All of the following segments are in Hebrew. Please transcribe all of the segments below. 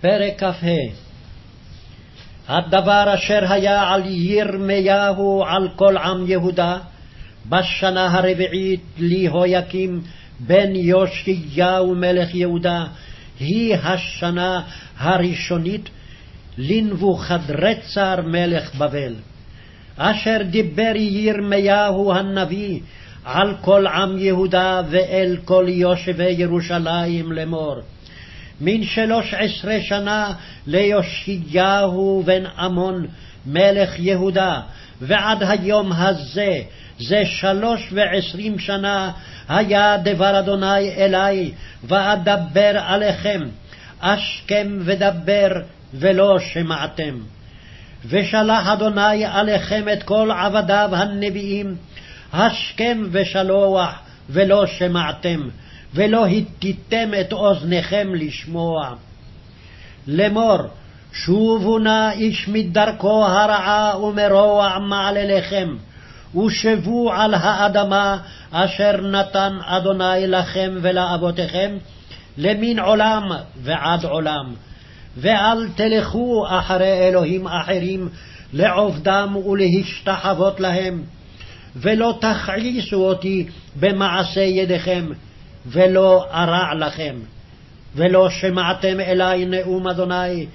פרק כ"ה הדבר אשר היה על ירמיהו על כל עם יהודה, בשנה הרביעית ליהויקים בן יאשיהו מלך יהודה, היא השנה הראשונית לנבוכדרצר מלך בבל. אשר דיבר ירמיהו הנביא על כל עם יהודה ואל כל יושבי ירושלים לאמור. מן שלוש עשרה שנה ליאשיהו בן עמון מלך יהודה, ועד היום הזה, זה שלוש ועשרים שנה, היה דבר אדוני אלי, ואדבר עליכם, אשכם ודבר, ולא שמעתם. ושלח אדוני עליכם את כל עבדיו הנביאים, השכם ושלוח, ולא שמעתם. ולא הטיתם את אוזניכם לשמוע. לאמור, שובו נא איש מדרכו הרעה ומרוע מעלליכם, ושבו על האדמה אשר נתן אדוני לכם ולאבותיכם, למין עולם ועד עולם. ואל תלכו אחרי אלוהים אחרים לעובדם ולהשתחוות להם, ולא תכעיסו אותי במעשה ידיכם, ולא ארע לכם. ולא שמעתם אלי נאום אדוני,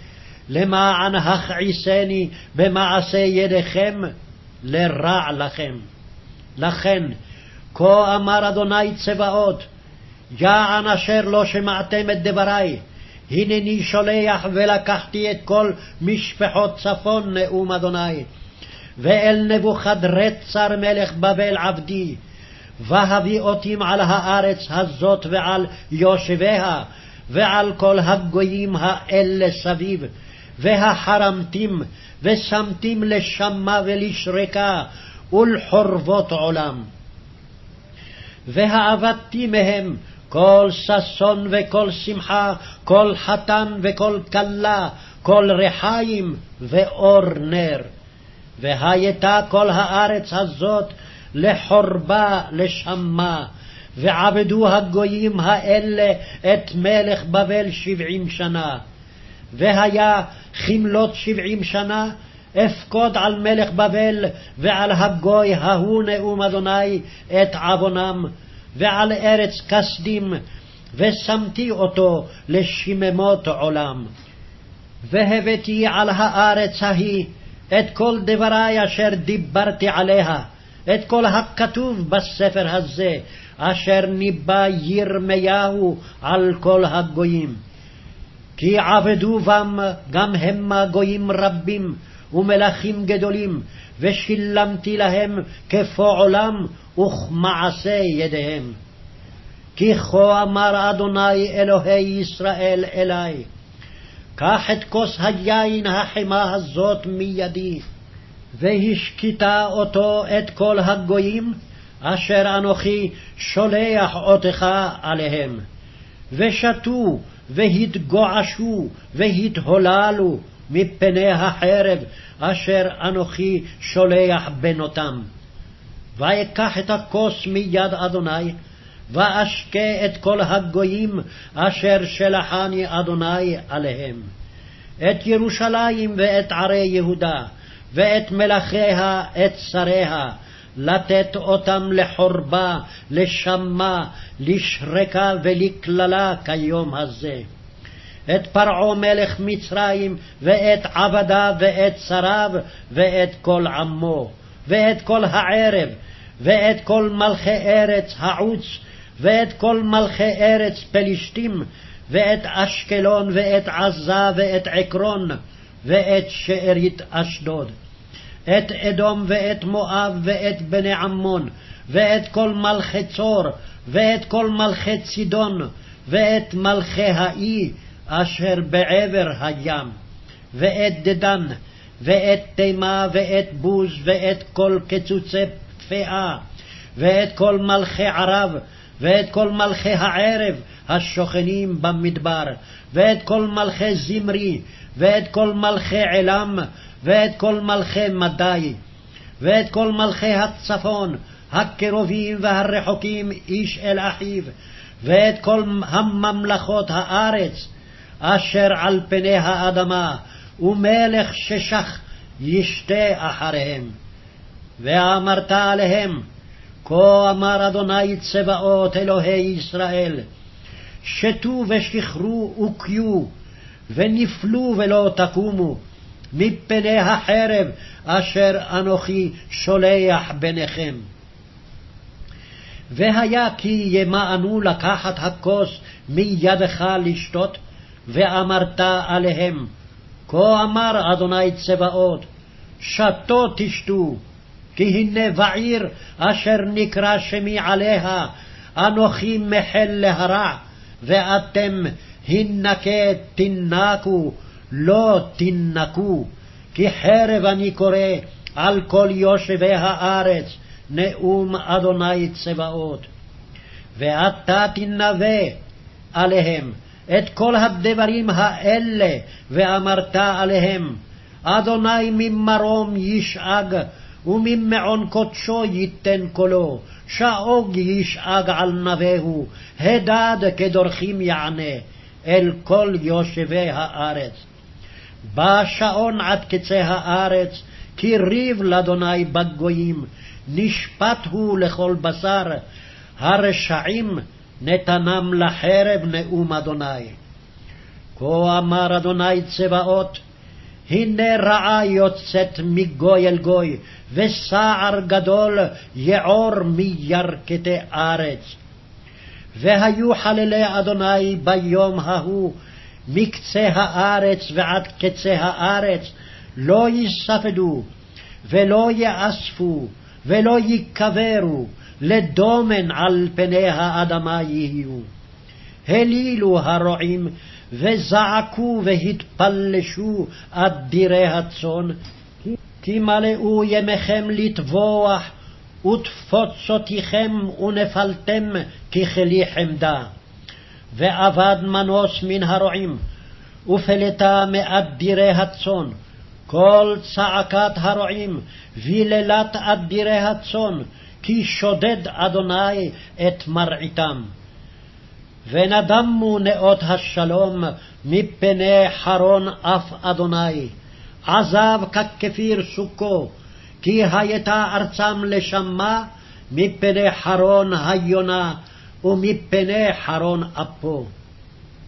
למען הכעיסני במעשה ידיכם, לרע לכם. לכן, כה אמר אדוני צבאות, יען אשר לא שמעתם את דברי, הנני שולח ולקחתי את כל משפחות צפון נאום אדוני, ואל נבוכדרצר מלך בבל עבדי, והביא אותים על הארץ הזאת ועל יושביה, ועל כל הגויים האלה סביב, והחרמתים, ושמתים לשמה ולשרקה, ולחורבות עולם. והאבדתי מהם כל ששון וכל שמחה, כל חתן וכל כלה, כל רחיים ואור נר. והייתה כל הארץ הזאת לחורבה לשמה, ועבדו הגויים האלה את מלך בבל שבעים שנה. והיה כמלות שבעים שנה, אפקוד על מלך בבל ועל הגוי ההוא נאום אדוני את עוונם, ועל ארץ כסדים, ושמתי אותו לשיממות עולם. והבאתי על הארץ ההיא את כל דברי אשר דיברתי עליה, את כל הכתוב בספר הזה, אשר ניבא ירמיהו על כל הגויים. כי עבדו בם גם המה גויים רבים ומלכים גדולים, ושילמתי להם כפועלם וכמעשה ידיהם. כי כה אמר אדוני אלוהי ישראל אלי, קח את כוס היין החמה הזאת מידי, והשקיטה אותו את כל הגויים, אשר אנוכי שולח אותך עליהם. ושתו, והתגועשו, והתהוללו מפני החרב, אשר אנוכי שולח בנותם. ואקח את הכוס מיד אדוני, ואשקה את כל הגויים אשר שלחני אדוני עליהם. את ירושלים ואת ערי יהודה, ואת מלכיה, את שריה, לתת אותם לחורבה, לשמה, לשרקה ולקללה כיום הזה. את פרעה מלך מצרים, ואת עבדיו, ואת שריו, ואת כל עמו, ואת כל הערב, ואת כל מלכי ארץ העוץ, ואת כל מלכי ארץ פלישתים, ואת אשקלון, ואת עזה, ואת עקרון, ואת שארית אשדוד. את אדום ואת מואב ואת בני עמון, ואת כל מלכי צור, ואת כל מלכי צידון, ואת מלכי האי אשר בעבר הים, ואת דדן, ואת תימה, ואת בוז, ואת כל קצוצי פאה, ואת כל מלכי ערב, ואת כל מלכי הערב השוכנים במדבר, ואת כל מלכי זמרי, ואת כל מלכי עילם, ואת כל מלכי מדי, ואת כל מלכי הצפון, הקרובים והרחוקים איש אל אחיו, ואת כל הממלכות הארץ, אשר על פני האדמה, ומלך ששך ישתה אחריהם. ואמרת עליהם, כה אמר אדוני צבאות אלוהי ישראל, שתו ושכרו וקיו, ונפלו ולא תקומו, מפני החרב אשר אנוכי שולח ביניכם. והיה כי ימאנו לקחת הכוס מידך לשתות, ואמרת עליהם, כה אמר אדוני צבאות, שתו תשתו, כי הנה בעיר אשר נקרא שמי עליה, אנוכי מחל להרע, ואתם הנקה תנקו, לא תנקו, כי חרב אני קורא על כל יושבי הארץ, נאום אדוני צבאות. ואתה תנבא עליהם את כל הדברים האלה, ואמרת עליהם, אדוני ממרום ישאג, וממעון קדשו ייתן קולו, שאוג ישאג על נביהו, הדד כדורכים יענה, אל כל יושבי הארץ. בא שעון עד קצה הארץ, כי ריב לאדוני בגויים, נשפט הוא לכל בשר, הרשעים נתנם לחרב נאום אדוני. כה אמר אדוני צבאות, הנה רעה יוצאת מגוי אל גוי, וסער גדול יעור מירכתי ארץ. והיו חללי אדוני ביום ההוא, מקצה הארץ ועד קצה הארץ, לא יספדו, ולא יאספו, ולא ייקברו, לדומן על פני האדמה יהיו. הלילו הרועים, וזעקו והתפלשו עד הצאן, כי מלאו ימיכם לטבוח, ותפוצותיכם ונפלתם ככלי חמדה. ואבד מנוס מן הרועים, ופלטה מאדירי הצאן, כל צעקת הרועים, ויללת אדירי הצאן, כי שודד אדוני את מרעיתם. ונדמו נאות השלום מפני חרון אף אדוני, עזב ככפיר סוכו, כי הייתה ארצם לשמה מפני חרון היונה ומפני חרון אפו.